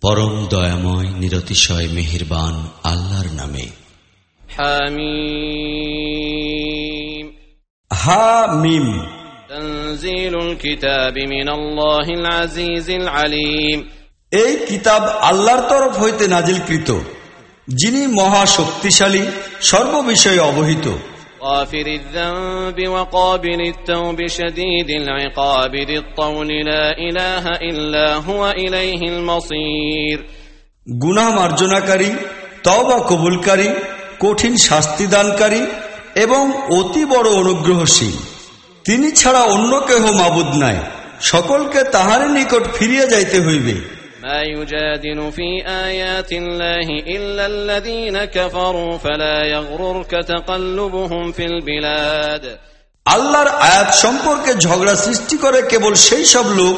পরম দয়াময় নিরতিশয় মেহেরবান আল্লাহর নামে। হামিম। এই কিতাব আল্লাহর তরফ হইতে নাজিলকৃত যিনি মহা শক্তিশালী সর্ববিষয়ে অবহিত। غافر الذنب وقابل التوب شديد العقاب ذي الطول لا إله إلا هو إليه المصير গুনাহ মার্জনাকারী তওবা কবুলকারী কঠিন শাস্তিদানকারী এবং অতি বড় অনুগ্রহশীল তিনি ছাড়া অন্য কেহ মাবুদ নাই সকলকে তাহারই নিকট ফিরিয়া যাইতে হইবে ما يجادل في آيات الله إلا الذين كفروا فلا يغررك تقلبهم في البلاد আল্লাহর আয়াত সম্পর্কে ঝগড়া সৃষ্টি করে কেবল সেই সব লোক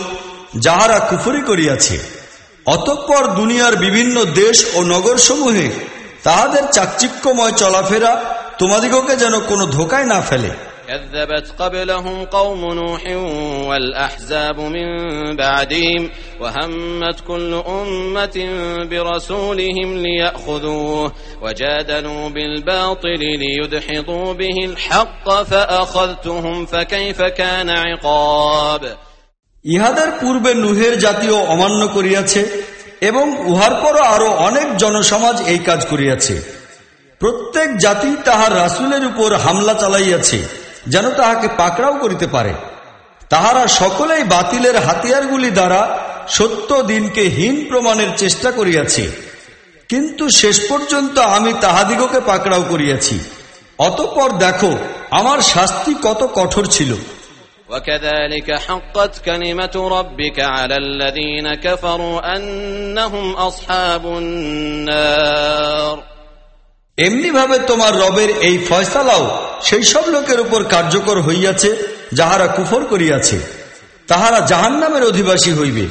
যাহারা কুফরি করিয়াছে অতঃপর দুনিয়ার বিভিন্ন দেশ ও নগরসমূহে তাহাদের চাকচিক্যময় চলাফেরা তোমাদিগকে যেন কোনো ধোকায় না ফেলে كذبت قبلهم قوم نوح والأحزاب من بعدهم وهمت كل أمة برسولهم ليأخذوه وجادلوا بالباطل ليدحضوا به الحق فأخذتهم فكيف كان عقاب ইহাদের পূর্বে নুহের জাতীয় অমান্য করিয়াছে এবং উহার পরও আরো অনেক জনসমাজ এই কাজ করিয়াছে প্রত্যেক জাতি তাহার রাসুলের উপর হামলা চালাইয়াছে যেন তাহাকে পাকড়াও করিতে পারে তাহারা সকলেই বাতিলের হাতিয়ারগুলি দ্বারা সত্য দিনকে হীন প্রমাণের চেষ্টা করিয়াছে কিন্তু শেষ পর্যন্ত আমি তাহাদিগকে পাকড়াও করিয়াছি অতঃপর দেখো আমার শাস্তি কত কঠোর ছিল وكذلك حقت كلمة ربك على الذين كفروا أنهم أصحاب النار এমনি ভাবে তোমার রবের এই ফয়সালাও সেই সব লোকের উপর কার্যকর হইয়াছে যাহারা কুফর করিয়াছে তাহারা জাহান্নামের অধিবাসী হইবে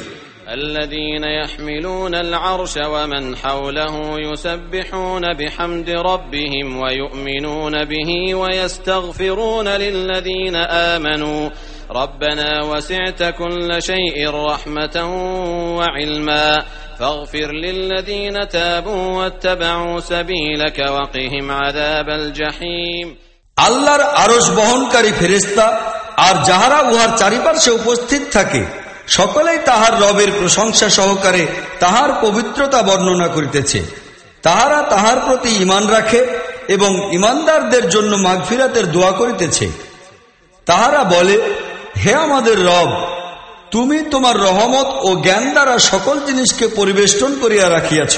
الذين يحملون العرش ومن حوله يسبحون بحمد ربهم ويؤمنون به ويستغفرون للذين آمنوا ربنا وسعت كل شيء رحمة وعلما فاغفر للذين تابوا واتبعوا سبيلك وقهم عذاب الجحيم আল্লাহর আরস বহনকারী ফেরেস্তা আর যাহারা উহার চারিপার্শ্বে উপস্থিত থাকে সকলেই তাহার রবের প্রশংসা সহকারে তাহার পবিত্রতা বর্ণনা করিতেছে তাহারা তাহার প্রতি ইমান রাখে এবং ইমানদারদের জন্য মাগফিরাতের দোয়া করিতেছে তাহারা বলে হে আমাদের রব, তুমি তোমার রহমত ও জ্ঞান দ্বারা সকল জিনিসকে পরিবেষ্টন করিয়া রাখিয়াছ।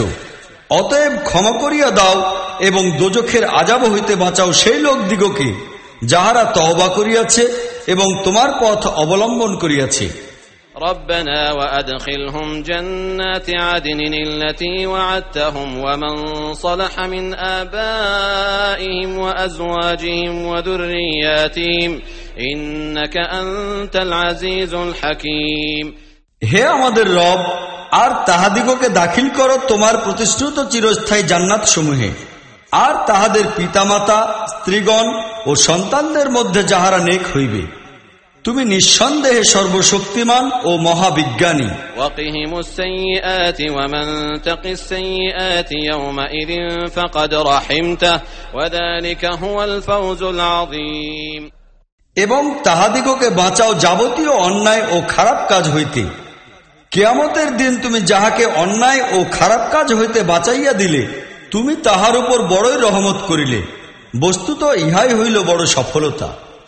অতএব ক্ষমা করিয়া দাও এবং দোজখের আজাব হইতে বাঁচাও সেই লোক দিগকে, যাহারা তহবা করিয়াছে এবং তোমার পথ অবলম্বন করিয়াছে। ربنا وأدخلهم جنات عدن التي وعدتهم ومن صلح من آبائهم وأزواجهم وذرياتهم إنك أنت العزيز الحكيم হে আমাদের রব আর তাহাদিগকে দাখিল করো তোমার প্রতিশ্রুত চিরস্থায়ী জান্নাত সমূহে আর তাহাদের পিতামাতা স্ত্রীগণ ও সন্তানদের মধ্যে যাহারা নেক হইবে তুমি নিঃসন্দেহে সর্বশক্তিমান ও মহাবিজ্ঞানী। এবং তাহাদিগকে বাঁচাও যাবতীয় অন্যায় ও খারাপ কাজ হইতে। কেয়ামতের দিন তুমি যাহাকে অন্যায় ও খারাপ কাজ হইতে বাঁচাইয়া দিলে তুমি তাহার উপর বড়ই রহমত করিলে। বস্তুত ইহাই হইল বড় সফলতা।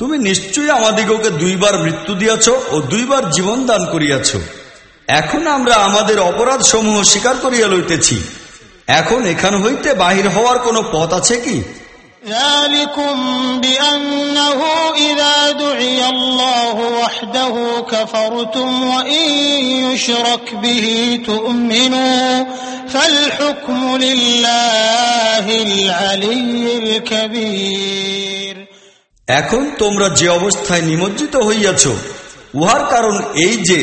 তুমি নিশ্চয়ই আমাদিগকে দুইবার মৃত্যু দিয়াছ ও দুইবার জীবন দান করিয়াছ এখন আমরা আমাদের অপরাধ সমূহ স্বীকার করিয়া লইতেছি এখন এখান হইতে বাহির হওয়ার কোনো পথ আছে কি ذلكم بأنه إذا دعي الله وحده كفرتم وإن يشرك به تؤمنوا فالحكم لله العلي الكبير এখন তোমরা যে অবস্থায় নিমজ্জিত হইয়াছ, উহার কারণ এই যে,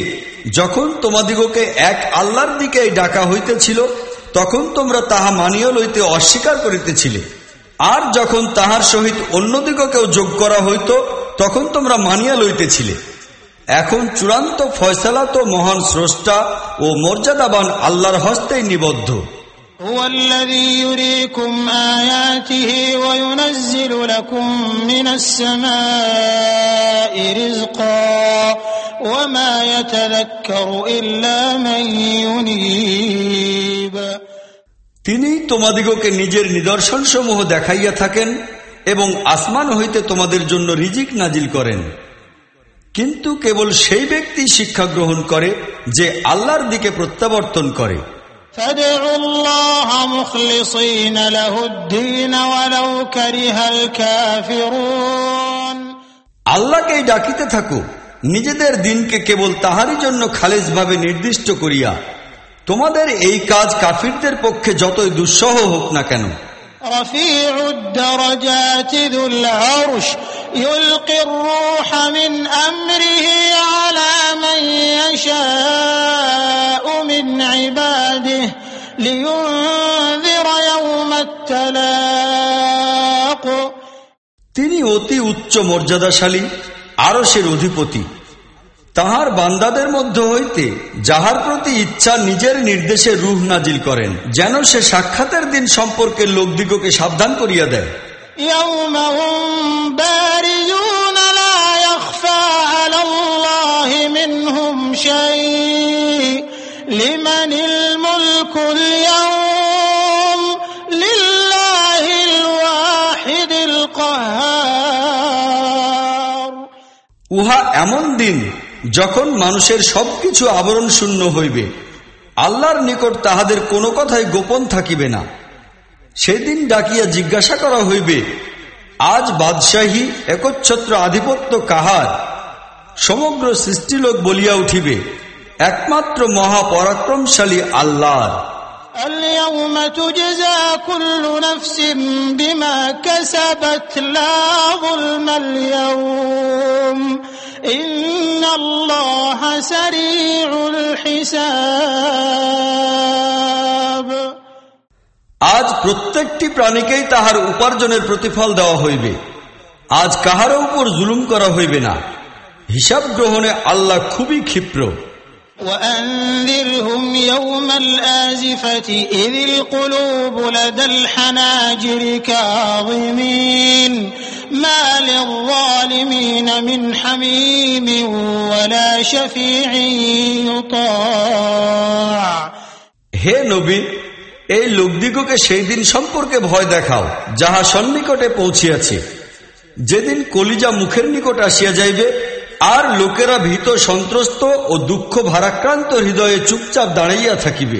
যখন তোমাদিগকে এক আল্লাহর দিকে ডাকা হইতেছিল, তখন তোমরা তাহা মানিয়া লইতে অস্বীকার করিতেছিলে। আর যখন তাহার সহিত অন্যদিগকেও যোগ করা হইত, তখন তোমরা মানিয়া লইতেছিলে। এখন চূড়ান্ত ফয়সালা তো মহান স্রষ্টা ও মর্যাদাবান আল্লাহর হস্তেই নিবদ্ধ। هو الذي يريكم آياته وينزل لكم من السماء رزقا وما يتذكر إلا من ينيب তিনি তোমাদিগকে নিজের নিদর্শন সমূহ দেখাইয়া থাকেন এবং আসমান হইতে তোমাদের জন্য রিজিক নাজিল করেন কিন্তু কেবল সেই ব্যক্তি শিক্ষা গ্রহণ করে যে আল্লাহর দিকে প্রত্যাবর্তন করে فادعوا الله مخلصين له الدين ولو كره الكافرون আল্লাহকেই ডাকিতে থাকো নিজেদের দিনকে কেবল তাহারই জন্য খালেজভাবে নির্দিষ্ট করিয়া তোমাদের এই কাজ কাফিরদের পক্ষে যতই দুঃসহ হোক না কেন رفيع الدرجات ذو العرش يلقي الروح من أمره على من يشاء من عباده لينذر يوم التلاق তিনি অতি উচ্চ মর্যাদাশালী আরসের অধিপতি তাহার বান্দাদের মধ্য হইতে যাহার প্রতি ইচ্ছা নিজের নির্দেশে রুহ নাজিল করেন যেন সে সাক্ষাতের দিন সম্পর্কে লোকদিগকে সাবধান করিয়া দেয়। উহা এমন দিন যখন মানুষের সবকিছু আবরণ শূন্য হইবে আল্লাহর নিকট তাহাদের কোনো কথাই গোপন থাকিবে না সেদিন ডাকিয়া জিজ্ঞাসা করা হইবে আজ বাদশাহী একচ্ছত্র আধিপত্য কাহার সমগ্র সৃষ্টিলোক বলিয়া উঠিবে একমাত্র মহাপরাক্রমশালী আল্লাহর اليوم تجزى كل نفس بما كسبت لا ظلم اليوم إن الله سريع الحساب আজ প্রত্যেকটি প্রাণীকেই তাহার উপার্জনের প্রতিফল দেওয়া হইবে আজ কাহারও উপর জুলুম করা হইবে না হিসাব গ্রহণে আল্লাহ খুবই ক্ষিপ্র وأنذرهم يوم الآزفة إذ القلوب لدى الحناجر كاظمين ما للظالمين من حميم ولا شفيع يطاع হে নবী এই লোকদিগকে সেই দিন সম্পর্কে ভয় দেখাও যাহা সন্নিকটে পৌঁছিয়াছে যেদিন কলিজা মুখের নিকট আসিয়া যাইবে আর লোকেরা ভীত সন্ত্রস্ত ও দুঃখ ভারাক্রান্ত হৃদয়ে চুপচাপ দাঁড়াইয়া থাকিবে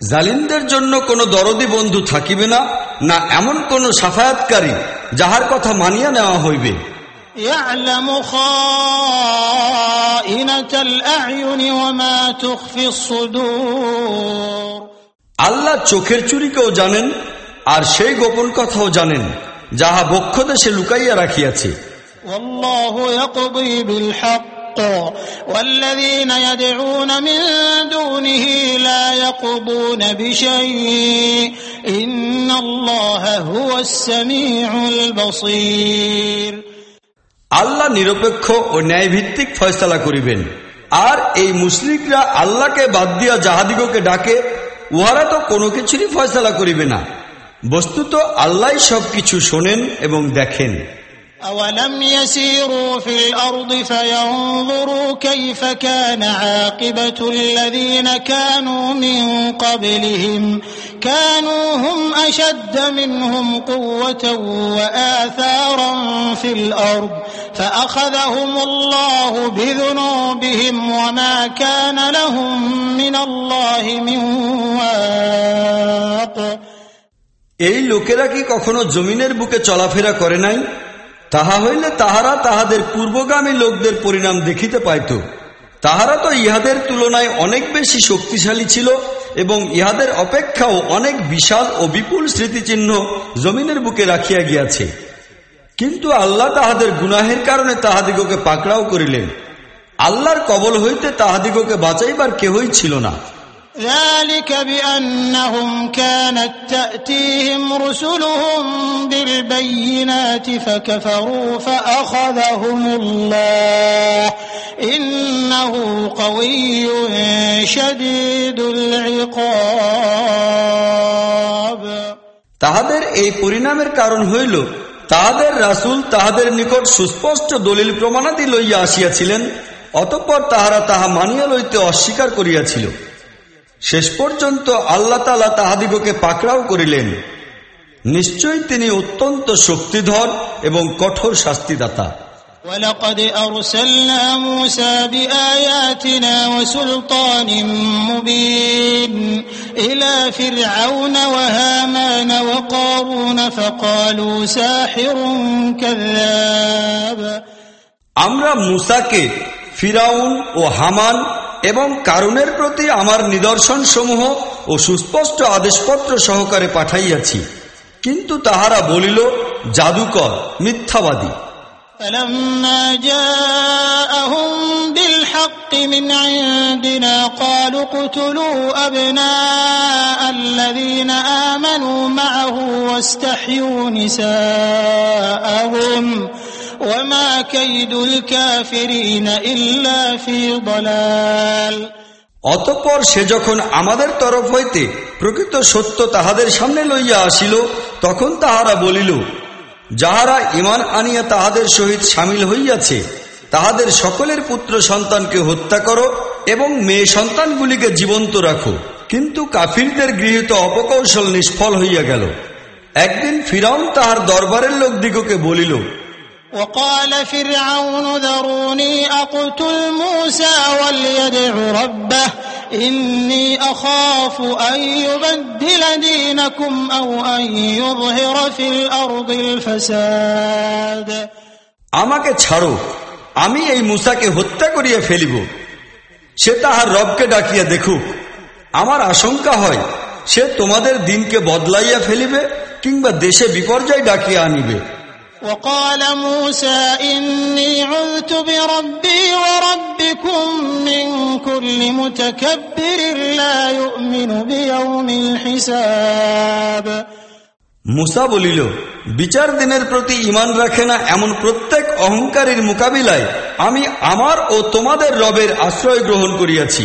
জালিমদের জন্য কোনো দরদি বন্ধু থাকিবে না না এমন কোন সাফায়াতকারী যাহার কথা মানিয়া নেওয়া হইবে يعلم خائنة الأعين وما تخفي الصدور আল্লাহ চোখের চুরিকেও জানেন আর সেই গোপন কথাও জানেন যাহা বক্ষ দেশে লুকাইয়া রাখিয়াছে والله يقضي بالحق والذين يدعون من دونه لا يقضون بشيء إن الله هو السميع البصير আল্লাহ নিরপেক্ষ ও ন্যায়ভিত্তিক ফয়সালা করিবেন আর এই মুশরিকরা আল্লাহকে বাদ দিয়া যাহাদিগকে ডাকে উহারা তো কোনো কিছুরই ফয়সলা করিবে না বস্তুত আল্লাহ সবকিছু শোনেন এবং দেখেন أولم يسيروا في الأرض فينظروا كيف كان عاقبة الذين كانوا من قبلهم كانوا هم أشد منهم قوة وآثارا في الأرض فأخذهم الله بذنوبهم وما كان لهم من الله من واق এই লোকেরা কি কখনো জমিনের বুকে চলাফেরা করে নাই তাহা হইলে তাহারা তাহাদের পূর্বগামী লোকদের পরিণাম দেখিতে পাইত। তাহারা তো ইহাদের তুলনায় অনেক বেশি শক্তিশালী ছিল এবং ইহাদের অপেক্ষাও অনেক বিশাল ও বিপুল স্মৃতিচিহ্ন জমিনের বুকে রাখিয়া গিয়াছে। কিন্তু আল্লাহ তাহাদের গুনাহের কারণে তাহাদিগকে পাকড়াও করিলেন। আল্লাহর কবল হইতে তাহাদিগকে বাঁচাইবার কেহই ছিল না। ذلك بأنهم كانت تأتيهم رسلهم بالبينات فكفروا فأخذهم الله إنه قوي شديد العقاب তাহাদের এই পরিণামের কারণ হইল তাহাদের রাসূল তাহাদের নিকট সুস্পষ্ট দলিল প্রমাণাদি লইয়া আসিয়াছিলেন অতঃপর তাহারা তাহা মানিয়া লইতে অস্বীকার করিয়াছিল শেষ পর্যন্ত আল্লাহ তালা তাহাদিগকে পাকড়াও করিলেন নিশ্চয়ই তিনি অত্যন্ত শক্তিধর এবং কঠোর শাস্তিদাতা ولقد أرسلنا موسى بآياتنا وسلطان مبين إلى فرعون وهامان وقارون فقالوا ساحر كذاب আমরা মুসাকে ফিরাউন ও হামান এবং কারুনের প্রতি আমার নিদর্শন সমূহ ও সুস্পষ্ট আদেশপত্র সহকারে পাঠাইয়াছি কিন্তু তাহারা বলিল জাদুকর মিথ্যাবাদী فلما جاءهم بالحق من عندنا قالوا اقتلوا أبناء الذين آمنوا معه واستحيوا نساءهم وما كيد الكافرين إلا في ضلال অতঃপর সে যখন আমাদের তরফ হইতে প্রকৃত সত্য তাহাদের সামনে লইয়া আসিল তখন তাহারা বলিল যাহারা ইমান আনিয়া তাহাদের সহিত সামিল হইয়াছে তাহাদের সকলের পুত্র সন্তানকে হত্যা করো এবং মেয়ে সন্তানগুলিকে জীবন্ত রাখো কিন্তু কাফিরদের গৃহীত অপকৌশল নিষ্ফল হইয়া গেল একদিন ফিরাউন তাহার দরবারের লোকদিগকে বলিল وقال فرعون ذروني أقتل موسى وليدع ربه إني أخاف أن يبدل دينكم أو أن يظهر في الأرض الفساد আমাকে ছাড়ো আমি এই মুসাকে হত্যা করিয়া ফেলিব সে তাহার রবকে ডাকিয়া দেখুক আমার আশঙ্কা হয় সে তোমাদের দিনকে বদলাইয়া ফেলিবে কিংবা দেশে বিপর্যয় ডাকিয়া আনিবে وقال موسى إني عذت بربي وربكم من كل متكبر لا يؤمن بيوم الحساب মুসা বলিল বিচার দিনের প্রতি ইমান রাখে না এমন প্রত্যেক অহংকারীর মোকাবিলায় আমি আমার ও তোমাদের রবের আশ্রয় গ্রহণ করিয়াছি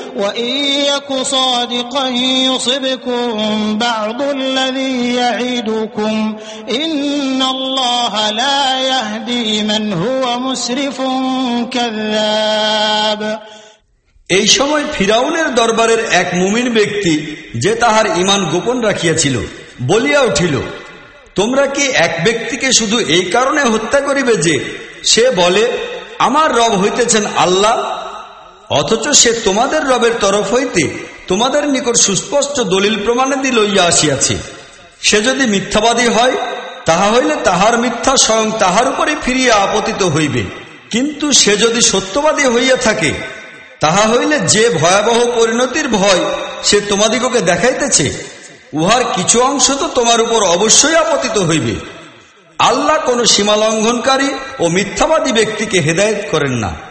وإن يك صادقا يصبكم بعض الذي يعدكم إن الله لا يهدي من هو مسرف كذاب এই সময় ফিরাউনের দরবারের এক মুমিন ব্যক্তি যে তাহার ইমান গোপন রাখিয়াছিল বলিয়া উঠিল তোমরা কি এক ব্যক্তিকে শুধু এই কারণে হত্যা করিবে যে সে বলে আমার রব হইতেছেন আল্লাহ অথচ সে তোমাদের রবের তরফ হইতে তোমাদের নিকট সুস্পষ্ট দলিল প্রমাণাদি লইয়া আসিয়াছে। সে যদি মিথ্যাবাদী হয়, তাহা হইলে তাহার মিথ্যা স্বয়ং তাহার উপরে ফিরিয়া আপতিত হইবে। কিন্তু সে যদি সত্যবাদী হইয়া থাকে, তাহা হইলে যে ভয়াবহ পরিণতির ভয় সে তোমাদিগকে দেখাইতেছে, উহার কিছু অংশ তো তোমার উপর অবশ্যই আপতিত হইবে। আল্লাহ কোন সীমা লঙ্ঘনকারী ও মিথ্যাবাদী ব্যক্তিকে হেদায়ত করেন না।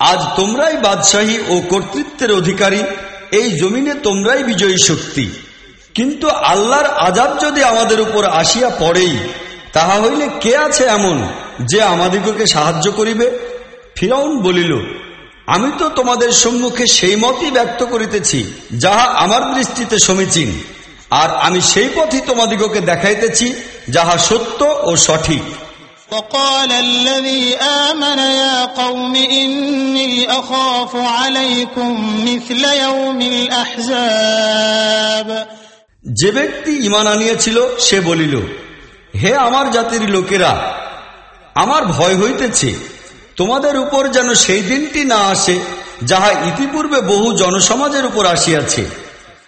আজ তোমরাই বাদশাহী ও কর্তৃত্বের অধিকারী, এই জমিনে তোমরাই বিজয়ী শক্তি। কিন্তু আল্লাহর আজাব যদি আমাদের উপর আসিয়া পড়েই, তাহা হইলে কে আছে এমন যে আমাদিগকে সাহায্য করিবে? ফিরাউন বলিল, আমি তো তোমাদের সম্মুখে সেই মতই ব্যক্ত করিতেছি, যাহা আমার দৃষ্টিতে সমীচীন। আর আমি সেই পথই তোমাদিগকে দেখাইতেছি, যাহা সত্য ও সঠিক। وقال الذي آمن يا قوم إني أخاف عليكم مثل يوم الأحزاب যে ব্যক্তি ইমান আনিয়াছিল সে বলিল হে আমার জাতির লোকেরা আমার ভয় হইতেছে তোমাদের উপর যেন সেই দিনটি না আসে যাহা ইতিপূর্বে বহু জনসমাজের উপর আসিয়াছে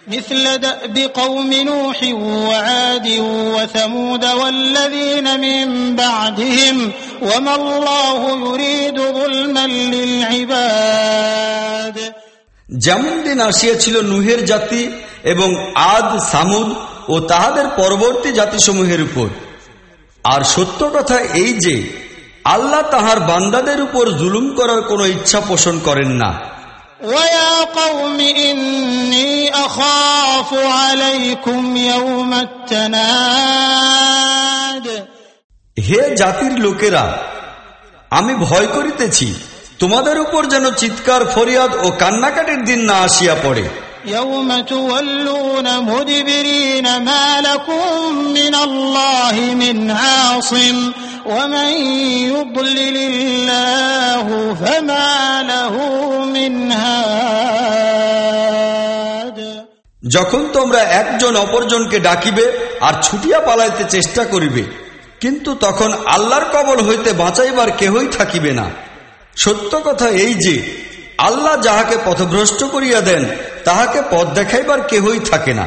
مثل دأب قوم نوح وعاد وثمود والذين من بعدهم وما الله يريد ظلما للعباد যেমন দিন আসিয়াছিল নুহের জাতি এবং আদ সামুদ ও তাহাদের পরবর্তী জাতিসমূহের উপর আর সত্য কথা এই যে আল্লাহ তাহার বান্দাদের উপর জুলুম করার কোনো ইচ্ছা পোষণ করেন না ويا قوم إني أخاف عليكم يوم التناد হে জাতির লোকেরা আমি ভয় করিতেছি তোমাদের উপর যেন চিৎকার ফরিয়াদ ও কান্নাকাটির দিন না আসিয়া পড়ে يوم تولون مدبرين ما لكم من الله من عاصم ومن يضلل الله فما له من هاد যখন তোমরা একজন অপরজনকে ডাকিবে আর ছুটিয়া পালাইতে চেষ্টা করিবে কিন্তু তখন আল্লাহর কবল হইতে বাঁচাইবার কেহই থাকিবে না সত্য কথা এই যে আল্লাহ যাহাকে পথভ্রষ্ট করিয়া দেন তাহাকে পথ দেখাইবার কেহই থাকে না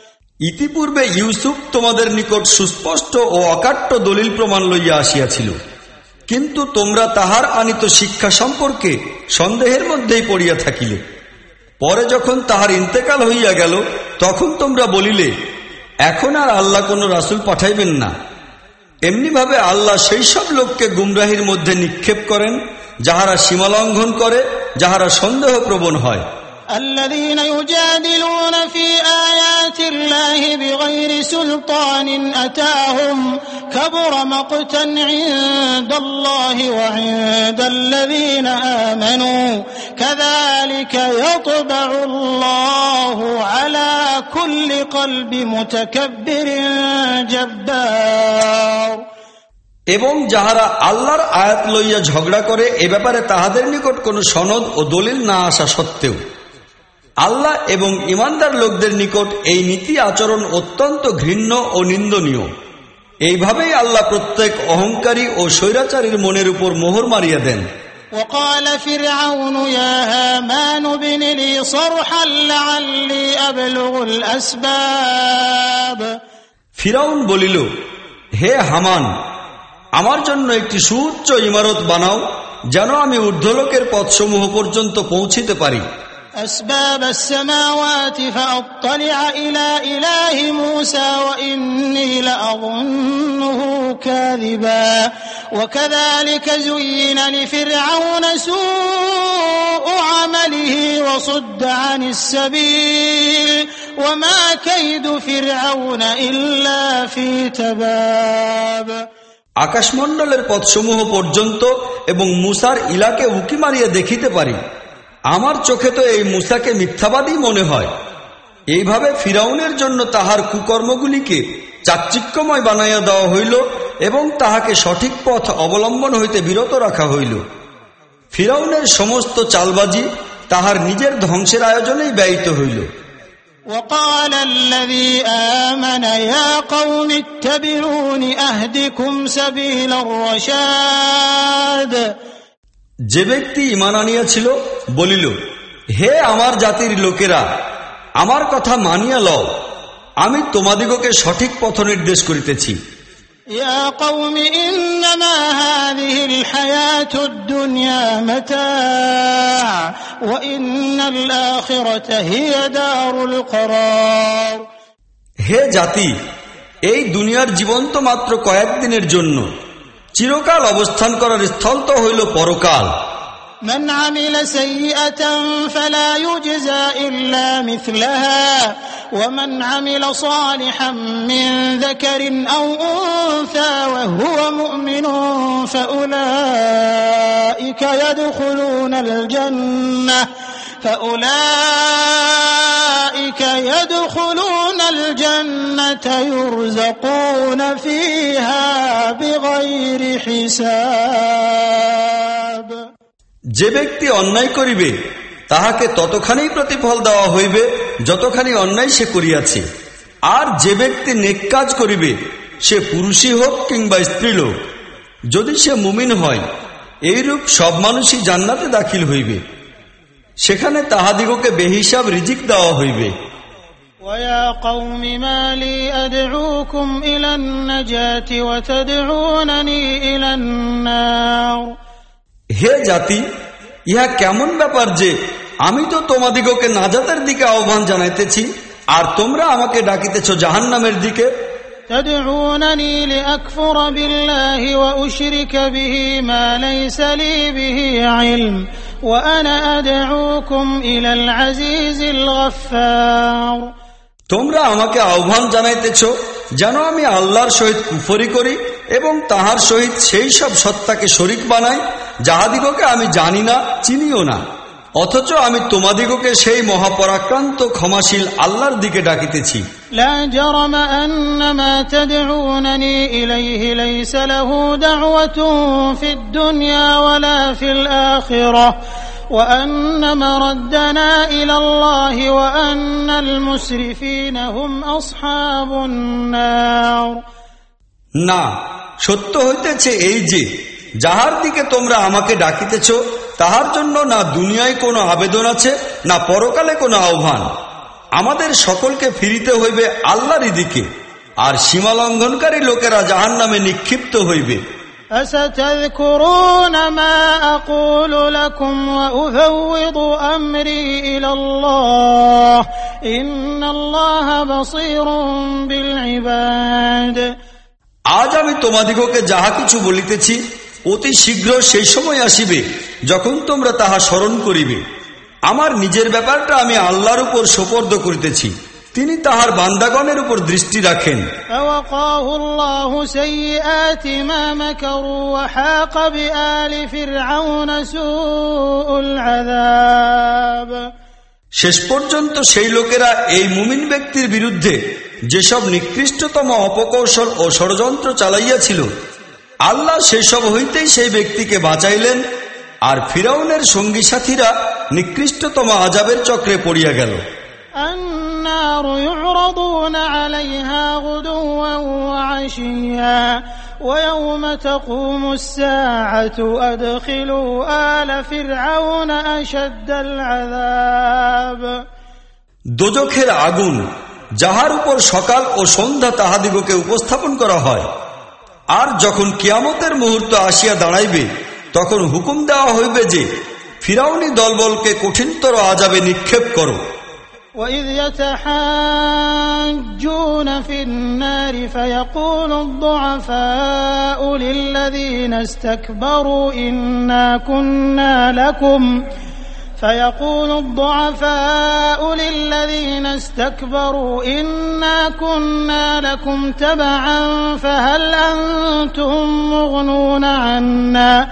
ইতিপূর্বে ইউসুফ তোমাদের নিকট সুস্পষ্ট ও অকাট্য দলিল প্রমাণ লইয়া আসিয়াছিল। কিন্তু তোমরা তাহার আনিত শিক্ষা সম্পর্কে সন্দেহের মধ্যেই পড়িয়া থাকিলে। পরে যখন তাহার ইন্তেকাল হইয়া গেল, তখন তোমরা বলিলে, এখন আর আল্লাহ কোনো রাসুল পাঠাইবেন না। এমনিভাবে আল্লাহ সেই সব লোককে গুমরাহির মধ্যে নিক্ষেপ করেন, যাহারা সীমালঙ্ঘন করে, যাহারা সন্দেহ প্রবণ হয়। الذين يجادلون في آيات الله بغير سلطان أتاهم كبر مقتا عند الله وعند الذين آمنوا كذلك يطبع الله على كل قلب متكبر جبار এবং যাহারা আল্লাহর আয়াত লইয়া ঝগড়া করে এ ব্যাপারে তাহাদের নিকট কোনো সনদ ও দলিল না আসা সত্ত্বেও আল্লাহ এবং ইমানদার লোকদের নিকট এই নীতি আচরণ অত্যন্ত ঘৃণ্য ও নিন্দনীয় এইভাবেই আল্লাহ প্রত্যেক অহংকারী ও স্বৈরাচারীর মনের উপর মোহর মারিয়া দেন وقال فرعون يا هامان ابن لي صرحا لعلي أبلغ الأسباب ফিরাউন বলিল হে হামান আমার জন্য একটি সুউচ্চ ইমারত বানাও যেন আমি ঊর্ধ্বলোকের পথসমূহ পর্যন্ত পৌঁছিতে পারি أسباب السماوات فأطلع إلى إله موسى وإني لأظنه كاذبا وكذلك زين لفرعون سوء عمله وصد عن السبيل وما كيد فرعون إلا في تباب আকাশমণ্ডলের পথসমূহ পর্যন্ত এবং মুসার ইলাকে উকি মারিয়ে দেখিতে পারি আমার চোখে তো এই মুসাকে মিথ্যাবাদী মনে হয় এইভাবে ফিরাউনের জন্য তাহার কুকর্মগুলিকে চাকচিক্যময় বানাইয়া দেওয়া হইল এবং তাহাকে সঠিক পথ অবলম্বন হইতে বিরত রাখা হইল ফিরাউনের সমস্ত চালবাজি তাহার নিজের ধ্বংসের আয়োজনেই ব্যয়িত হইল وقال الذي آمن يا قوم اتبعون أهدكم سبيل الرشاد যে ব্যক্তি ইমান আনিয়াছিল বলিল হে আমার জাতির লোকেরা আমার কথা মানিয়া লও আমি তোমাদিগকে সঠিক পথ নির্দেশ করিতেছি يا قوم إنما هذه الحياة الدنيا متاع وإن الآخرة هي دار القرار হে জাতি এই দুনিয়ার জীবন তো মাত্র কয়েকদিনের জন্য চিরকাল অবস্থান করার স্থল তো হইল পরকাল من عمل سيئة فلا يجزى إلا مثلها ومن عمل صالحا من ذكر أو أنثى وهو مؤمن فأولئك يدخلون الجنة فأولئك يدخلون الجنة يرزقون فيها بغير حساب যে ব্যক্তি অন্যায় করিবে তাহাকে ততখানি প্রতিফল দেওয়া হইবে যতখানি অন্যায় সে করিয়াছে আর যে ব্যক্তি নেক কাজ করিবে সে পুরুষই হোক কিংবা স্ত্রীলোক যদি সে মুমিন হয় এইরূপ সব মানুষই জান্নাতে দাখিল হইবে সেখানে তাহাদিগকে বেহিসাব রিজিক দেওয়া হইবে ويا قوم ما لي أدعوكم إلى النجاة وتدعونني إلى النار হে জাতি ইহা কেমন ব্যাপার যে আমি তো তোমাদিগকে নাজাতের দিকে আহ্বান জানাইতেছি আর তোমরা আমাকে ডাকিতেছ জাহান্নামের দিকে تدعونني لأكفر بالله وأشرك به ما ليس لي به علم وأنا أدعوكم إلى العزيز الغفار তোমরা আমাকে আহ্বান জানাইতেছ যেন আমি আল্লাহর সহিত কুফরি করি এবং তাহার সহিত সেই সব সত্তাকে শরিক বানাই যাহাদিগকে আমি জানি না চিনিও না অথচ আমি তোমাদিগকে সেই মহাপরাক্রান্ত ক্ষমাশীল আল্লাহর দিকে ডাকিতেছি لا جرم أن ما تدعونني إليه ليس له دعوة في الدنيا ولا في الآخرة وأن مردنا إلى الله وأن المسرفين هم أصحاب النار না সত্য হইতেছে এই যে যাহার দিকে তোমরা আমাকে ডাকিতেছ তাহার জন্য না দুনিয়ায় কোনো আবেদন আছে না পরকালে কোনো আহ্বান আমাদের সকলকে ফিরিতে হইবে আল্লাহর দিকে আর সীমা লঙ্ঘনকারী লোকেরা জাহান নামে নিক্ষিপ্ত হইবে। আজ আমি তোমাদিগকে যাহা কিছু বলিতেছি অতি শীঘ্র সেই সময় আসিবে যখন তোমরা তাহা স্মরণ করিবে। আমার নিজের ব্যাপারটা আমি আল্লাহর উপর সোপর্দ করিতেছি। তিনি তাহার বান্দাগণের উপর দৃষ্টি রাখেন। শেষ পর্যন্ত সেই লোকেরা এই মুমিন ব্যক্তির বিরুদ্ধে যেসব নিকৃষ্টতম অপকৌশল ও ষড়যন্ত্র চালাইয়াছিল আল্লাহ সেসব হইতেই সেই ব্যক্তিকে বাঁচাইলেন আর ফিরাউনের সঙ্গী সাথীরা নিকৃষ্টতম আজাবের চক্রে পড়িয়া গেল النار يعرضون عليها غدوا وعشيا ويوم تقوم الساعة أدخلوا آل فرعون أشد العذاب দোজখের আগুন যাহার উপর সকাল ও সন্ধ্যা তাহাদিগকে উপস্থাপন করা হয় আর যখন কিয়ামতের মুহূর্ত আসিয়া দাঁড়াইবে তখন হুকুম দেওয়া হইবে যে ফিরাউনি দলবলকে কঠিনতর আজাবে নিক্ষেপ করো وإذ يتحاجون في النار فيقول الضعفاء للذين استكبروا إنا كنا لكم فيقول الضعفاء للذين استكبروا إنا كنا لكم تبعا فهل أنتم مغنون عنا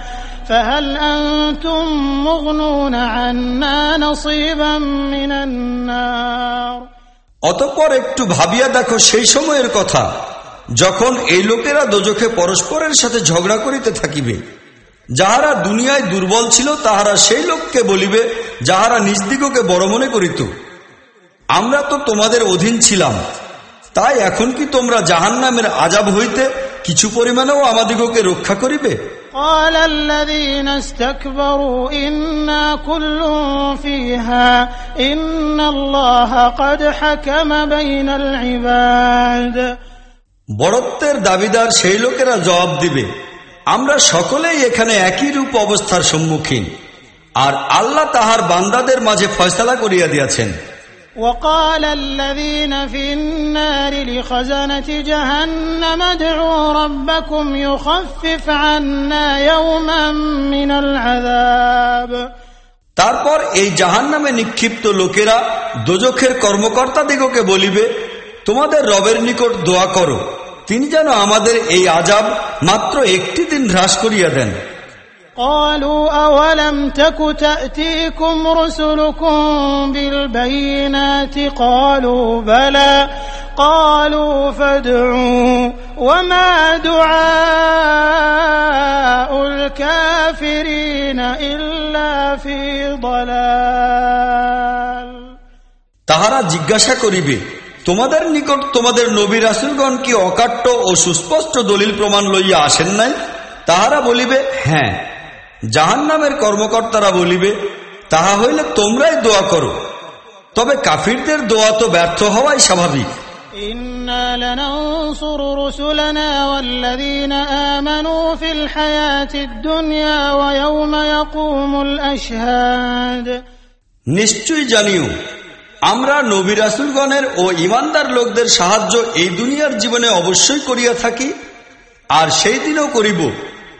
فهل أنتم مغنون عنا نصيبا من النار অতঃপর একটু ভাবিয়া দেখো সেই সময়ের কথা যখন এই লোকেরা দোজখে পরস্পরের সাথে ঝগড়া করিতে থাকিবে যাহারা দুনিয়ায় দুর্বল ছিল তাহারা সেই লোককে বলিবে যাহারা নিজদিগকে বড় মনে করিত আমরা তো তোমাদের অধীন ছিলাম তাই এখন কি তোমরা জাহান নামের আজাব হইতে কিছু পরিমাণেও আমাদিগকে রক্ষা করিবে قال الذين استكبروا إنا كل فيها إن الله قد حكم بين العباد বড়ত্বের দাবিদার সেই লোকেরা জবাব দিবে আমরা সকলেই এখানে একই রূপ অবস্থার সম্মুখীন আর আল্লাহ তাহার বান্দাদের মাঝে ফয়সালা করিয়া দিয়াছেন وقال الذين في النار لخزنة جهنم ادعوا ربكم يخفف عنا يوما من العذاب তারপর এই জাহান নামে নিক্ষিপ্ত লোকেরা দোজখের কর্মকর্তাদিগকে বলিবে তোমাদের রবের নিকট দোয়া করো তিনি যেন আমাদের এই আজাব মাত্র একটি দিন হ্রাস করিয়া দেন قالوا أولم تك تأتيكم رسلكم بالبينات قالوا بلى قالوا فادعوا وما دعاء الكافرين إلا في ضلال তাহারা জিজ্ঞাসা করিবে তোমাদের নিকট তোমাদের নবী রাসুলগণ কি অকাট্য ও সুস্পষ্ট দলিল প্রমাণ লইয়া আসেন নাই তাহারা বলিবে হ্যাঁ জাহান নামের কর্মকর্তারা বলিবে তাহা হইলে তোমরাই দোয়া করো। তবে কাফিরদের দোয়া তো ব্যর্থ হওয়াই স্বাভাবিক। নিশ্চয় জানিও আমরা নবী রাসুলগণের ও ইমানদার লোকদের সাহায্য এই দুনিয়ার জীবনে অবশ্যই করিয়া থাকি আর সেই দিনও করিব।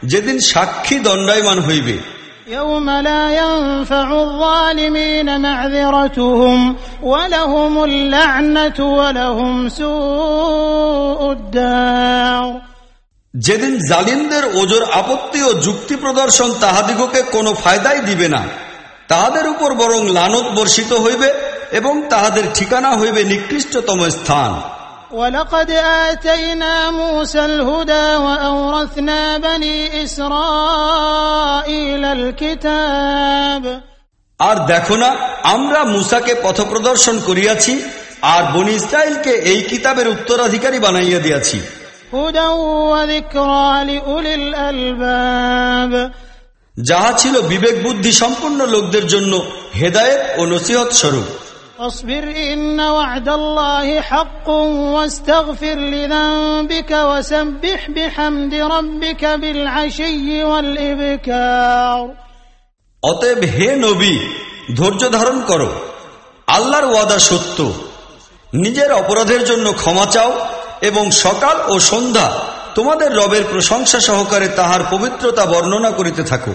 যেদিন সাক্ষী দণ্ডায়মান হইবে। যেদিন জালিমদের ওজোর আপত্তি ও যুক্তি প্রদর্শন তাহাদিগকে কোনো ফায়দাই দিবে না তাহাদের উপর বরং লানত বর্ষিত হইবে এবং তাহাদের ঠিকানা হইবে নিকৃষ্টতম স্থান। ولقد آتينا موسى الهدى وأورثنا بني إسرائيل الكتاب আর দেখো না আমরা মুসাকে পথপ্রদর্শন করিয়াছি আর বনি ইসরায়েলকে এই কিতাবের উত্তরাধিকারী বানাইয়া দিয়াছি هدى وذكرى لأولي الألباب যাহা ছিল বিবেক বুদ্ধি সম্পন্ন লোকদের জন্য হেদায়েত ও নসিহত স্বরূপ فاصبر إن وعد الله حق واستغفر لذنبك وسبح بحمد ربك بالعشي والإبكار অতএব হে নবী ধৈর্য ধারণ করো আল্লাহর ওয়াদা সত্য নিজের অপরাধের জন্য ক্ষমা চাও এবং সকাল ও সন্ধ্যা তোমাদের রবের প্রশংসা সহকারে তাহার পবিত্রতা বর্ণনা করিতে থাকো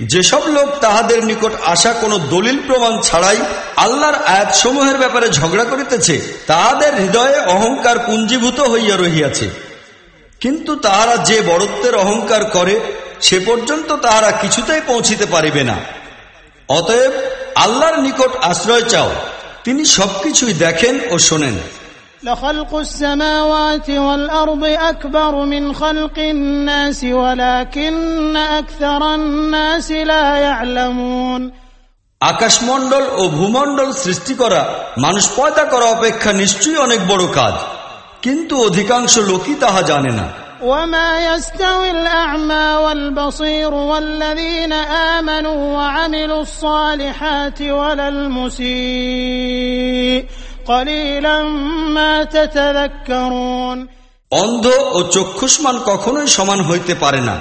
যেসব লোক তাহাদের নিকট আসা কোনো দলিল প্রমাণ ছাড়াই আল্লাহর আয়াত সমূহের ব্যাপারে ঝগড়া করিতেছে, তাহাদের হৃদয়ে অহংকার পুঞ্জীভূত হইয়া রহিয়াছে। কিন্তু তাহারা যে বড়ত্বের অহংকার করে, সে পর্যন্ত তাহারা কিছুতেই পৌঁছিতে পারিবে না। অতএব আল্লাহর নিকট আশ্রয় চাও, তিনি সবকিছুই দেখেন ও শোনেন। لخلق السماوات والأرض أكبر من خلق الناس ولكن أكثر الناس لا يعلمون আকাশমণ্ডল ও ভূমণ্ডল সৃষ্টি করা মানুষ পয়দা করা অপেক্ষা নিশ্চয়ই অনেক বড় কাজ কিন্তু অধিকাংশ লোকই তাহা জানে না وما يستوي الأعمى والبصير والذين آمنوا وعملوا الصالحات ولا المسيء قليلا ما تتذكرون অন্ধ ও চক্ষুষ্মান কখনোই সমান হইতে পারে না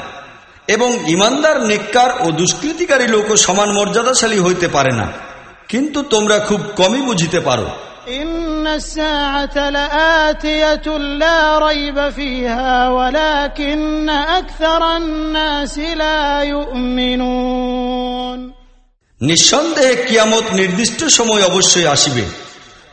এবং ইমানদার নিকার ও দুষ্কৃতিকারী লোক সমান মর্যাদাশালী হইতে পারে না। কিন্তু তোমরা খুব কমই বুঝিতে পারো। নিঃসন্দেহে কিয়ামত নির্দিষ্ট সময় অবশ্যই আসিবে।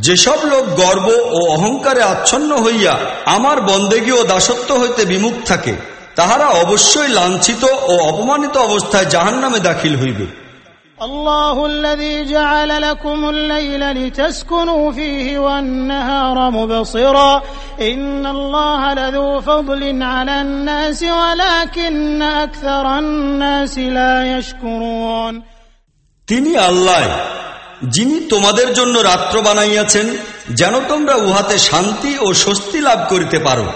যেসব লোক গর্ব ও অহংকারে আচ্ছন্ন হইয়া আমার বন্দেগী ও দাসত্ব হইতে বিমুখ থাকে তাহারা অবশ্যই লাঞ্ছিত ও অপমানিত অবস্থায় জাহান নামে দাখিল হইবে الله الذي جعل لكم الليل لتسكنوا فيه والنهار مبصرا إن الله لذو فضل على الناس ولكن أكثر الناس لا يشكرون তিনি আল্লাহ যিনি তোমাদের জন্য রাত্র বানাইয়াছেন যেন তোমরা উহাতে শান্তি ও স্বস্তি লাভ করিতে পারো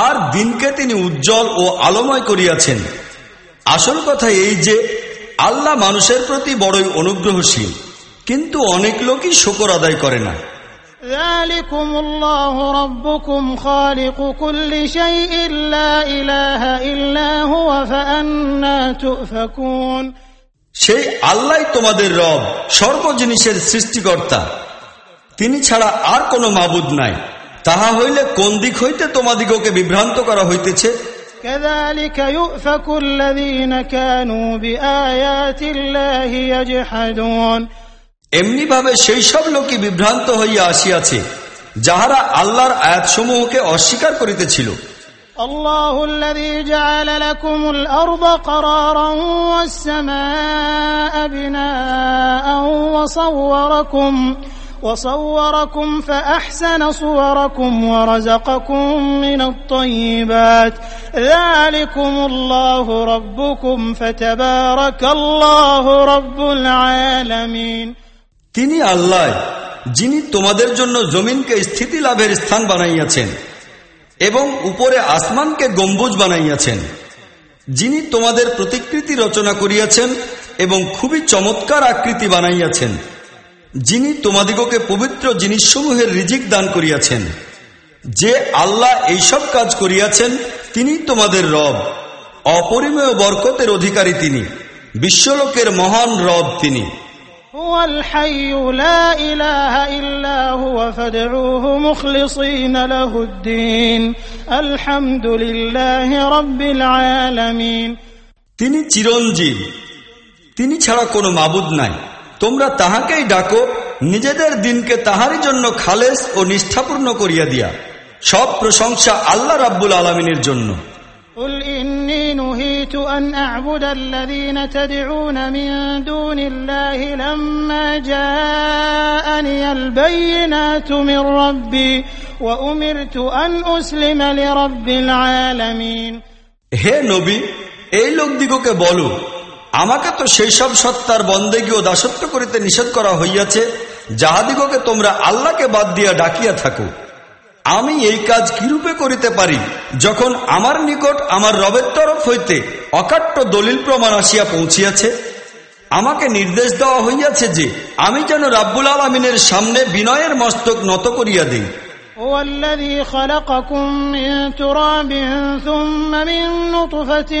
আর দিনকে তিনি উজ্জ্বল ও আলোময় করিয়াছেন আসল কথা এই যে আল্লাহ মানুষের প্রতি বড়ই অনুগ্রহশীল কিন্তু অনেক লোকই শকর আদায় করে না ذلكم সেই আল্লাহ তোমাদের রব সর্বজিনিসের সৃষ্টিকর্তা। তিনি ছাড়া আর কোনো মাবুদ নাই। তাহা হইলে কোন দিক হইতে তোমাদিগকে বিভ্রান্ত করা হইতেছে? এমনি ভাবে সেই সব লোকই বিভ্রান্ত হইয়া আসিয়াছে যাহারা আল্লাহর আয়াতসমূহকে অস্বীকার করিতেছিল। الله الذي جعل لكم الأرض قرارا والسماء بناء وصوركم وصوركم فأحسن صوركم ورزقكم من الطيبات ذلكم الله ربكم فتبارك الله رب العالمين তিনি আল্লাহ যিনি তোমাদের জন্য জমিনকে স্থিতি লাভের স্থান বানাইয়াছেন এবং উপরে আসমানকে গম্বুজ বানাইয়াছেন। যিনি তোমাদের প্রতিকৃতি রচনা করিয়াছেন এবং খুবই চমৎকার আকৃতি বানাইয়াছেন। যিনি তোমাদিগকে পবিত্র জিনিসসমূহের রিজিক দান করিয়াছেন। যে আল্লাহ এইসব কাজ করিয়াছেন, তিনি তোমাদের রব। অপরিমেয় বরকতের অধিকারী তিনি। বিশ্বলোকের মহান রব তিনি। هو الحي لا إله إلا هو فادعوه مخلصين له الدين الحمد لله رب العالمين তিনি চিরঞ্জীব তিনি ছাড়া কোনো মাবুদ নাই তোমরা তাহাকেই ডাকো নিজেদের দিনকে তাহারই জন্য খালেস ও নিষ্ঠাপূর্ণ করিয়া দিয়া সব প্রশংসা আল্লাহ রাব্বুল আলমিনের জন্য قل إني نهيت أن أعبد الذين تدعون من دون الله لما جاءني البينات من ربي وأمرت أن أسلم لرب العالمين হে নবী এই লোকদিগকে বলো আমাকে তো সেই সব সত্তার বন্দেগী ও দাসত্ব করিতে নিষেধ করা হইয়াছে যাহাদিগকে তোমরা আল্লাহকে বাদ দিয়া ডাকিয়া থাকো আমি এই কাজ কিরূপে করিতে পারি? যখন আমার নিকট আমার রবের তরফ হইতে অকাট্য দলিল প্রমাণ আসিয়া পৌঁছিয়াছে, আমাকে নির্দেশ দেওয়া হইয়াছে যে, আমি যেন রাব্বুল আলমিনের সামনে বিনয়ের মস্তক নত করিয়া দিই। هو الذي خلقكم من تراب ثم من نطفة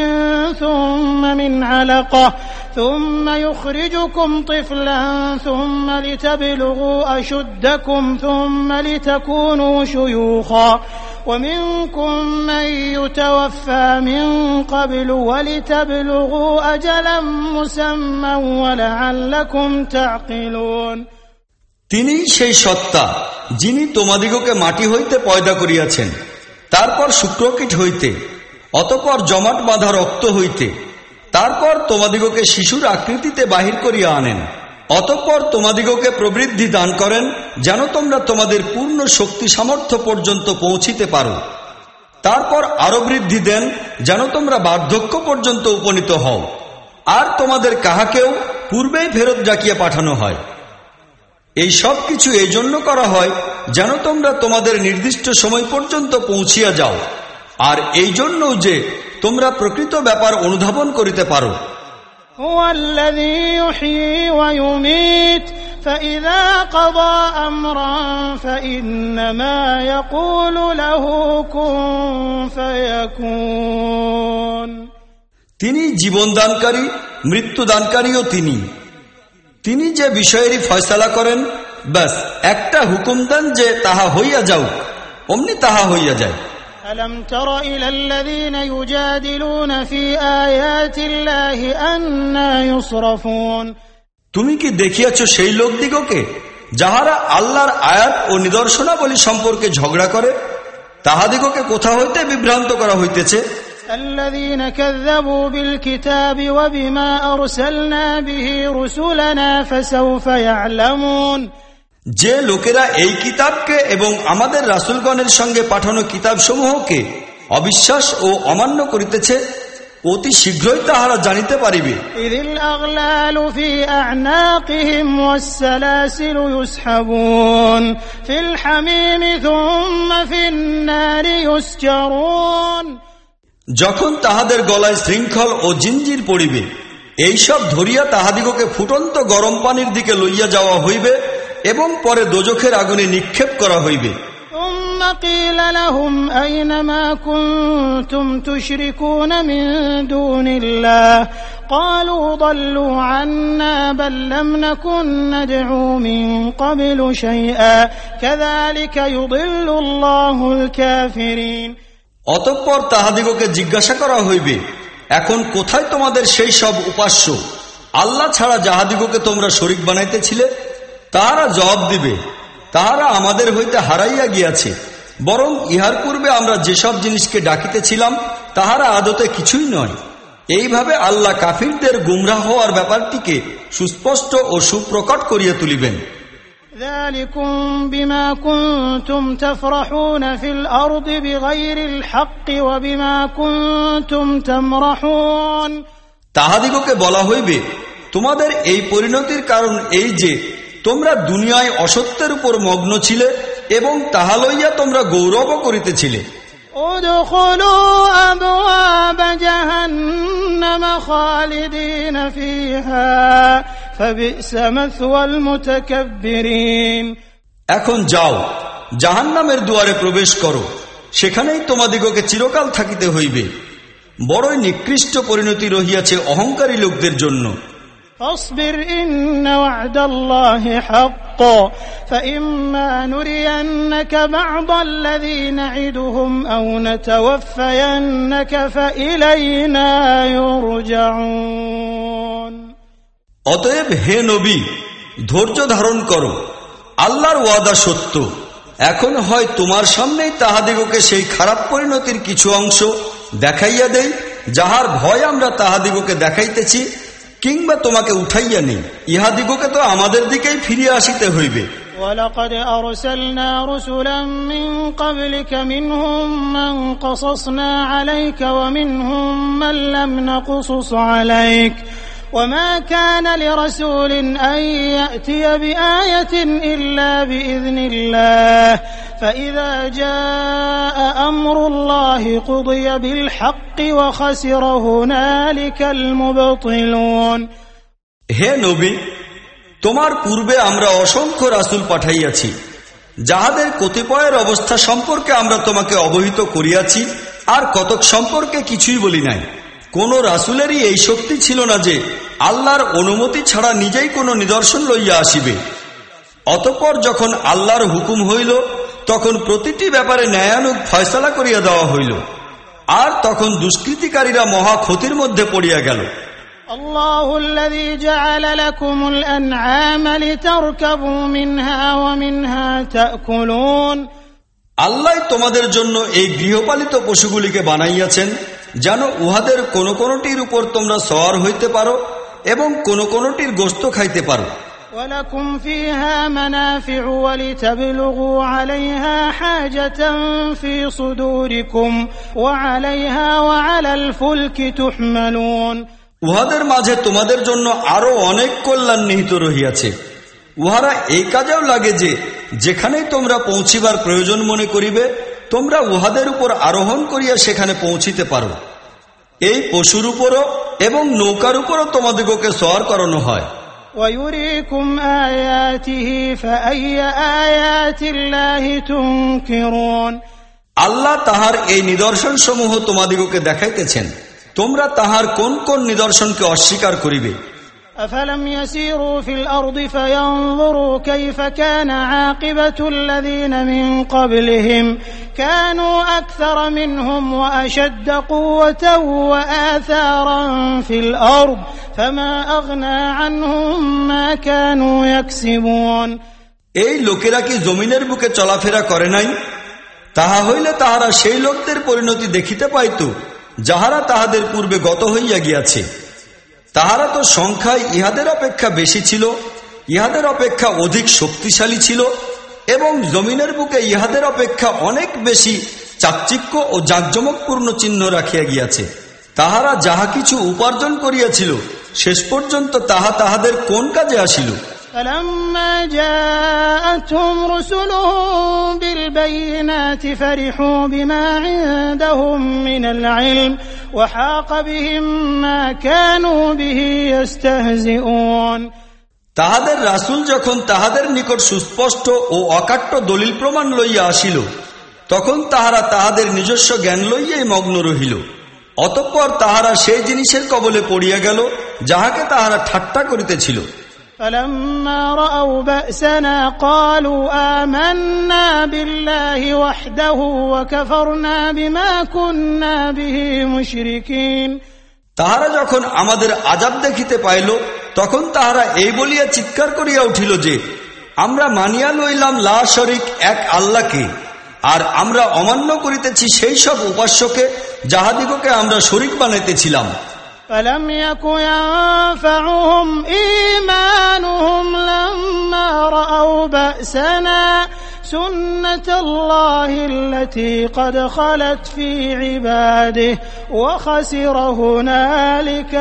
ثم من علقة ثم يخرجكم طفلا ثم لتبلغوا أشدكم ثم لتكونوا شيوخا ومنكم من يتوفى من قبل ولتبلغوا أجلا مسمى ولعلكم تعقلون তিনি সেই সত্তা, যিনি তোমাদিগকে মাটি হইতে পয়দা করিয়াছেন, তারপর শুক্রকীট হইতে, অতপর জমাট বাঁধা রক্ত হইতে, তারপর তোমাদিগকে শিশুর আকৃতিতে বাহির করিয়া আনেন, অতঃপর তোমাদিগকে প্রবৃদ্ধি দান করেন, যেন তোমরা তোমাদের পূর্ণ শক্তি সামর্থ্য পর্যন্ত পৌঁছিতে পারো। তারপর আরও বৃদ্ধি দেন, যেন তোমরা বার্ধক্য পর্যন্ত উপনীত হও। আর তোমাদের কাহাকেও পূর্বেই ফেরত ডাকিয়ে পাঠানো হয়। এই সব কিছু এই জন্য করা হয় যেন তোমরা তোমাদের নির্দিষ্ট সময় পর্যন্ত পৌঁছিয়া যাও। আর এই জন্য যে তোমরা প্রকৃত ব্যাপার অনুধাবন করিতে পারো। তিনি জীবন দানকারী মৃত্যু দানকারীও তিনি। তিনি তিনি যে বিষয়েরই ফয়সালা করেন ব্যাস একটা হুকুম দেন যে তাহা হইয়া যাও অমনি তাহা হইয়া যায় ألم تر إلى الذين يجادلون في آيات الله أنا يصرفون তুমি কি দেখিয়াছ সেই লোকদিগকে যাহারা আল্লাহর আয়াত ও নিদর্শনাবলী সম্পর্কে ঝগড়া করে তাহাদিগকে কোথা হইতে বিভ্রান্ত করা হইতেছে الذين كذبوا بالكتاب وبما أرسلنا به رسلنا فسوف يعلمون যে লোকেরা এই কিতাবকে এবং আমাদের রাসুলগণের সঙ্গে পাঠানো কিতাবসমূহকে অবিশ্বাস ও অমান্য করিতেছে অতি শীঘ্রই তাহারা জানিতে পারিবে إذ الأغلال في أعناقهم والسلاسل যখন তাহাদের গলায় শৃঙ্খল ও জিঞ্জির পড়িবে এইসব ধরিয়া তাহাদিগকে ফুটন্ত গরম পানির দিকে লইয়া যাওয়া হইবে এবং পরে দোজখের আগুনে নিক্ষেপ করা হইবে ثم قيل لهم أين ما كنتم تشركون من دون الله قالوا ضلوا عنا بل لم نكن ندعو من قبل شيئا كذلك يضل الله الكافرين অতঃপর তাহাদিগকে জিজ্ঞাসা করা হইবে, এখন কোথায় তোমাদের সেই সব উপাস্য? আল্লাহ ছাড়া যাহাদিগকে তোমরা শরিক বানাইতেছিলে, তাহারা জবাব দিবে, তাহারা আমাদের হইতে হারাইয়া গিয়াছে। বরং ইহার পূর্বে আমরা যেসব জিনিসকে ডাকিতেছিলাম, তাহারা আদতে কিছুই নয়। এইভাবে আল্লাহ কাফিরদের গুমরাহ হওয়ার ব্যাপারটিকে সুস্পষ্ট ও সুপ্রকট করিয়া তুলিবেন। ذلكم بما كنتم تفرحون في الأرض بغير الحق وبما كنتم تمرحون তাহাদিগকে বলা হইবে তোমাদের এই পরিণতির কারণ এই যে তোমরা দুনিয়ায় অসত্যের উপর মগ্ন ছিলে এবং তাহা লইয়া তোমরা গৌরব করিতেছিলে ادخلوا أبواب جهنم خالدين فيها فبئس مثوى المتكبرين এখন যাও জাহান্নামের দুয়ারে প্রবেশ করো সেখানেই তোমাদিগকে চিরকাল থাকিতে হইবে বড়ই নিকৃষ্ট পরিণতি রহিয়াছে অহংকারী লোকদের জন্য فاصبر إن وعد الله حق فإما نرينك بعض الذي نعدهم أو نتوفينك فإلينا يرجعون অতএব হে নবী ধৈর্য ধারণ করো আল্লাহর ওয়াদা সত্য এখন হয় তোমার সামনেই তাহাদিগকে সেই খারাপ পরিণতির কিছু অংশ দেখাইয়া দেই যাহার ভয় আমরা তাহাদিগকে দেখাইতেছি কিংবা তোমাকে উঠাইয়া নেই ইহাদিগকে তো আমাদের দিকেই ফিরিয়া আসিতে হইবে ولقد أرسلنا رسلا من قبلك منهم من قصصنا عليك ومنهم من لم نقصص عليك وما كان لرسول أن يأتي بآية إلا بإذن الله فإذا جاء أمر الله قضي بالحق وخسر هنالك المبطلون হে নবী তোমার পূর্বে আমরা অসংখ্য রাসুল পাঠাইয়াছি যাহাদের কতিপয়ের অবস্থা সম্পর্কে আমরা তোমাকে অবহিত করিয়াছি আর কতক সম্পর্কে কিছুই বলি নাই কোন রাসুলেরই এই শক্তি ছিল না যে আল্লাহর অনুমতি ছাড়া নিজেই কোনো নিদর্শন লইয়া আসিবে অতঃপর যখন আল্লাহর হুকুম হইল তখন প্রতিটি ব্যাপারে ন্যায়ানুগ ফয়সলা করিয়া দেওয়া হইল আর তখন দুষ্কৃতিকারীরা মহা ক্ষতির মধ্যে পড়িয়া গেল الله الذي جعل لكم الأنعام لتركبوا منها ومنها تأكلون আল্লাহ তোমাদের জন্য এই গৃহপালিত পশুগুলিকে বানাইয়াছেন যেন উহাদের কোন কোনটির উপর তোমরা সওয়ার হইতে পারো এবং কোন কোনটির গোস্ত খাইতে পারো ولكم فيها منافع ولتبلغوا عليها حاجة في صدوركم وعليها وعلى الفلك تحملون উহাদের মাঝে তোমাদের জন্য আরো অনেক কল্যাণ নিহিত রহিয়াছে উহারা এই কাজেও লাগে যে যেখানেই তোমরা পৌঁছিবার প্রয়োজন মনে করিবে তোমরা উহাদের উপর আরোহণ করিয়া সেখানে পৌঁছিতে পারো এই পশুর উপরও এবং নৌকার উপরও তোমাদিগকে সর করানো হয়। আল্লাহ তাহার এই নিদর্শন সমূহ তোমাদিগকে দেখাইতেছেন। তোমরা তাহার কোন কোন নিদর্শনকে অস্বীকার করিবে? أفلم يسيروا في الأرض فينظروا كيف كان عاقبة الذين من قبلهم كانوا أكثر منهم وأشد قوة وآثارا في الأرض فما أغنى عنهم ما كانوا يكسبون এই লোকেরা কি জমিনের বুকে চলাফেরা করে নাই তাহা হইলে তাহারা সেই লোকদের পরিণতি দেখিতে পাইত যাহারা তাহাদের পূর্বে গত হইয়া গিয়াছে তাহারা তো সংখ্যায় ইহাদের অপেক্ষা বেশি ছিল, ইহাদের অপেক্ষা অধিক শক্তিশালী ছিল, এবং জমিনের বুকে ইহাদের অপেক্ষা অনেক বেশি চাকচিক্য ও জাঁকজমকপূর্ণ চিহ্ন রাখিয়া গিয়াছে। তাহারা যাহা কিছু উপার্জন করিয়াছিল, শেষ পর্যন্ত তাহা তাহাদের কোন কাজে আসিল? فلما جاءتهم رسلهم بالبينات فرحوا بما عندهم من العلم وحاق بهم ما كانوا به يستهزئون তাহাদের রাসূল যখন তাহাদের নিকট সুস্পষ্ট ও অকাট্য দলিল প্রমাণ লইয়া আসিল তখন তাহারা তাহাদের নিজস্ব জ্ঞান লইয়াই মগ্ন রহিল অতঃপর তাহারা সেই জিনিসের কবলে পড়িয়া গেল যাহাকে তাহারা ঠাট্টা করিতেছিল فلما رأوا بأسنا قالوا آمنا بالله وحده وكفرنا بما كنا به مشركين তাহারা যখন আমাদের আজাব দেখিতে পাইল তখন তাহারা এই বলিয়া চিৎকার করিয়া উঠিল যে আমরা মানিয়া লইলাম লা শরিক এক আল্লাহকে আর আমরা অমান্য করিতেছি সেই সব উপাস্যকে যাহাদিগকে আমরা শরিক বানাইতেছিলাম فلم يك ينفعهم إيمانهم لما رأوا بأسنا سنة الله التي قد خلت في عباده وخسر هنالك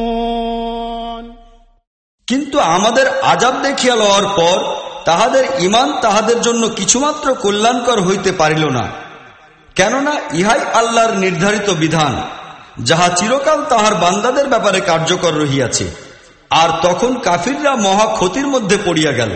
الكافرون কিন্তু আমাদের আজাব দেখিয়া লওয়ার পর তাহাদের ইমান তাহাদের জন্য কিছুমাত্র কল্যাণকর হইতে পারিল না কেননা ইহাই আল্লাহর নির্ধারিত বিধান, যাহা চিরকাল তাহার বান্দাদের ব্যাপারে কার্যকর রহিয়াছে। আর তখন কাফিররা মহা ক্ষতির মধ্যে পড়িয়া গেল।